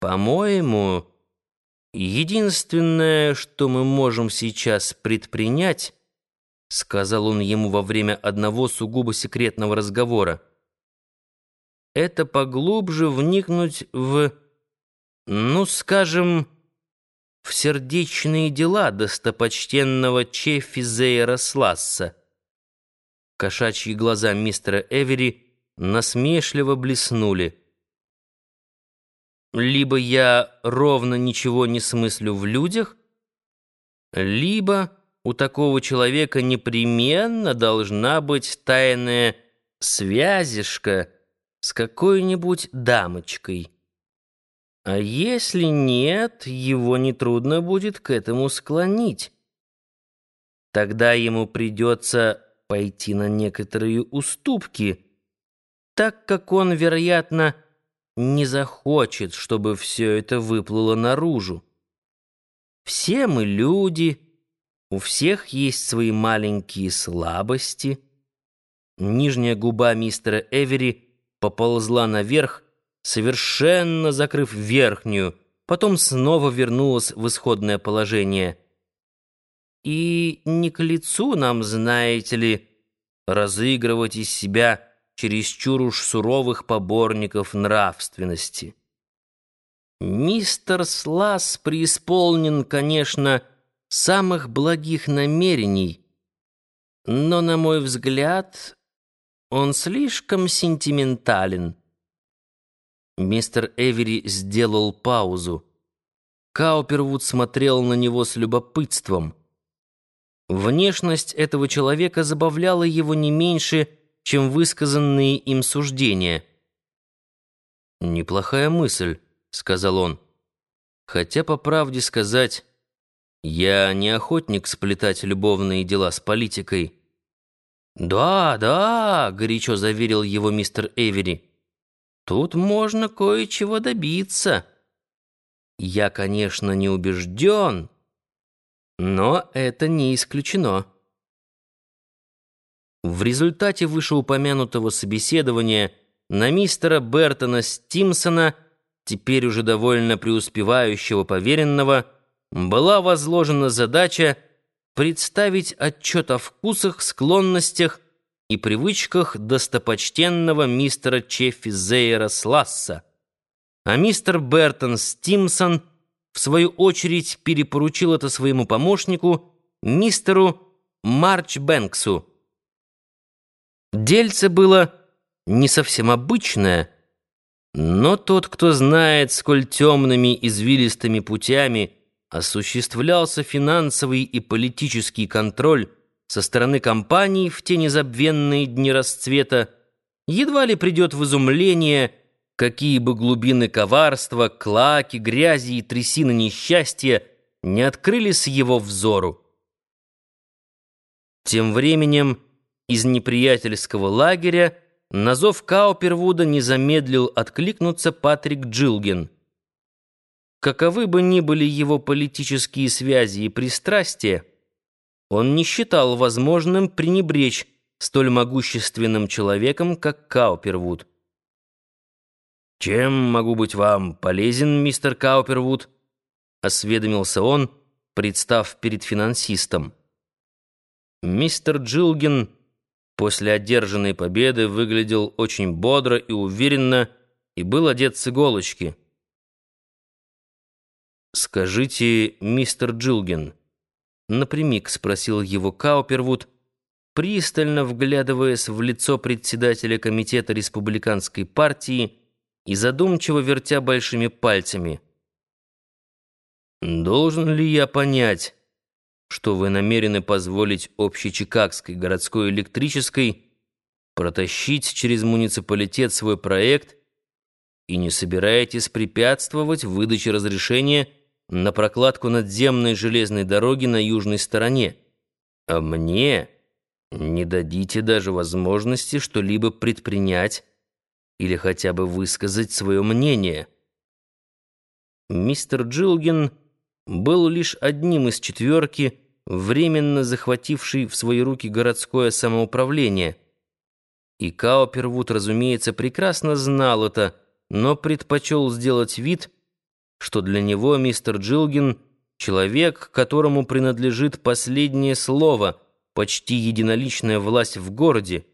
По-моему, единственное, что мы можем сейчас предпринять, сказал он ему во время одного сугубо секретного разговора, это поглубже вникнуть в, ну, скажем, в сердечные дела достопочтенного Чеффи Зейра Сласса. Кошачьи глаза мистера Эвери насмешливо блеснули. Либо я ровно ничего не смыслю в людях, либо у такого человека непременно должна быть тайная связишка с какой-нибудь дамочкой. А если нет, его нетрудно будет к этому склонить. Тогда ему придется пойти на некоторые уступки, так как он, вероятно, не захочет, чтобы все это выплыло наружу. Все мы люди, у всех есть свои маленькие слабости. Нижняя губа мистера Эвери поползла наверх, совершенно закрыв верхнюю, потом снова вернулась в исходное положение. И не к лицу нам, знаете ли, разыгрывать из себя чересчур уж суровых поборников нравственности. Мистер Слас преисполнен, конечно, самых благих намерений, но, на мой взгляд, он слишком сентиментален. Мистер Эвери сделал паузу. Каупервуд смотрел на него с любопытством. Внешность этого человека забавляла его не меньше, чем высказанные им суждения. «Неплохая мысль», — сказал он. «Хотя, по правде сказать, я не охотник сплетать любовные дела с политикой». «Да, да», — горячо заверил его мистер Эвери. «Тут можно кое-чего добиться. Я, конечно, не убежден, но это не исключено». В результате вышеупомянутого собеседования на мистера Бертона Стимсона, теперь уже довольно преуспевающего поверенного, была возложена задача представить отчет о вкусах, склонностях и привычках достопочтенного мистера Чеффи Зейра Сласса. А мистер Бертон Стимсон, в свою очередь, перепоручил это своему помощнику, мистеру Марч Бэнксу, Дельце было не совсем обычное, но тот, кто знает, сколь темными извилистыми путями осуществлялся финансовый и политический контроль со стороны компаний в те незабвенные дни расцвета, едва ли придет в изумление, какие бы глубины коварства, клаки, грязи и трясины несчастья не открылись его взору. Тем временем из неприятельского лагеря на зов Каупервуда не замедлил откликнуться Патрик Джилген. Каковы бы ни были его политические связи и пристрастия, он не считал возможным пренебречь столь могущественным человеком, как Каупервуд. «Чем могу быть вам полезен, мистер Каупервуд?» — осведомился он, представ перед финансистом. Мистер Джилген после одержанной победы выглядел очень бодро и уверенно и был одет с иголочки. «Скажите, мистер Джилген», — напрямик спросил его Каупервуд, пристально вглядываясь в лицо председателя комитета республиканской партии и задумчиво вертя большими пальцами. «Должен ли я понять, что вы намерены позволить общечикагской городской электрической протащить через муниципалитет свой проект и не собираетесь препятствовать выдаче разрешения на прокладку надземной железной дороги на южной стороне, а мне не дадите даже возможности что-либо предпринять или хотя бы высказать свое мнение. Мистер Джилгин был лишь одним из четверки, временно захвативший в свои руки городское самоуправление. И Каупервуд, разумеется, прекрасно знал это, но предпочел сделать вид, что для него мистер Джилгин — человек, которому принадлежит последнее слово, почти единоличная власть в городе,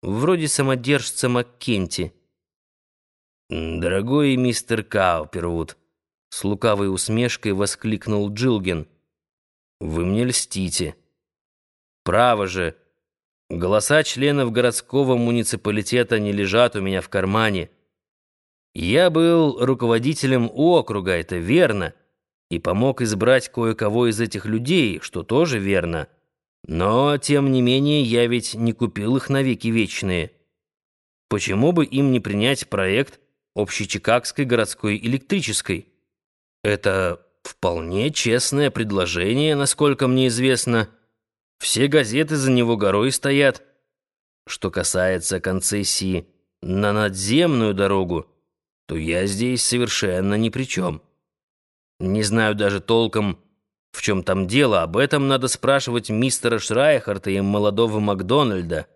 вроде самодержца Маккенти. «Дорогой мистер Каупервуд», — с лукавой усмешкой воскликнул Джилгин, — «вы мне льстите. Право же, голоса членов городского муниципалитета не лежат у меня в кармане». Я был руководителем округа, это верно, и помог избрать кое-кого из этих людей, что тоже верно. Но, тем не менее, я ведь не купил их навеки вечные. Почему бы им не принять проект общечикагской городской электрической? Это вполне честное предложение, насколько мне известно. Все газеты за него горой стоят. Что касается концессии на надземную дорогу, то я здесь совершенно ни при чем. Не знаю даже толком, в чем там дело. Об этом надо спрашивать мистера Шрайхарта и молодого Макдональда.